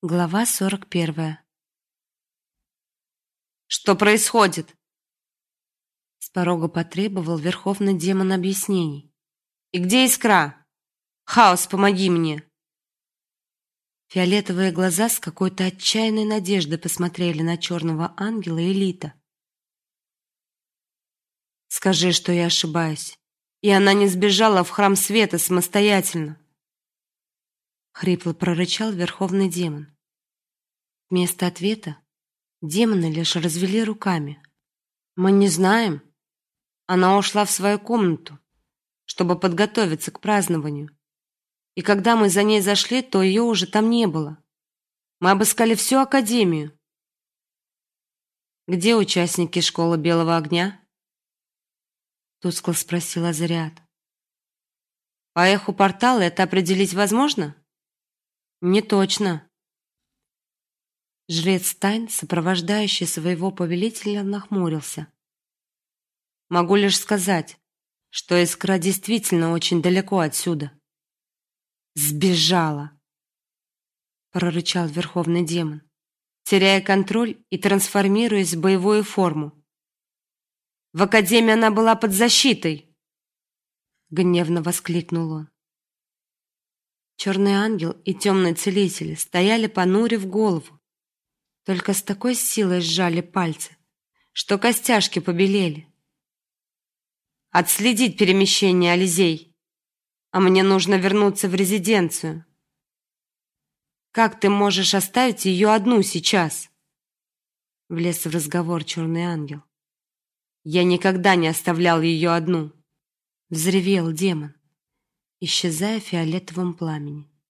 Глава сорок первая. Что происходит? С порога потребовал верховный демон объяснений. И где искра? Хаос, помоги мне. Фиолетовые глаза с какой-то отчаянной надеждой посмотрели на черного ангела Элита. Скажи, что я ошибаюсь, и она не сбежала в храм света самостоятельно хрипло прорычал верховный демон. Вместо ответа демоны лишь развели руками. Мы не знаем. Она ушла в свою комнату, чтобы подготовиться к празднованию. И когда мы за ней зашли, то ее уже там не было. Мы обыскали всю академию. Где участники школы Белого огня? Тускло спросил Азариат. По эху портала это определить возможно? Не точно. Жрец Тайн, сопровождающий своего повелителя, нахмурился. Могу лишь сказать, что искра действительно очень далеко отсюда. Сбежала, прорычал верховный демон, теряя контроль и трансформируясь в боевую форму. В академии она была под защитой, гневно воскликнул он. Черный ангел и темный целитель стояли понурив голову. Только с такой силой сжали пальцы, что костяшки побелели. Отследить перемещение Ализей. А мне нужно вернуться в резиденцию. Как ты можешь оставить ее одну сейчас? Влез в разговор черный ангел. Я никогда не оставлял ее одну. Взревел демон исчезая в фиолетовом пламени.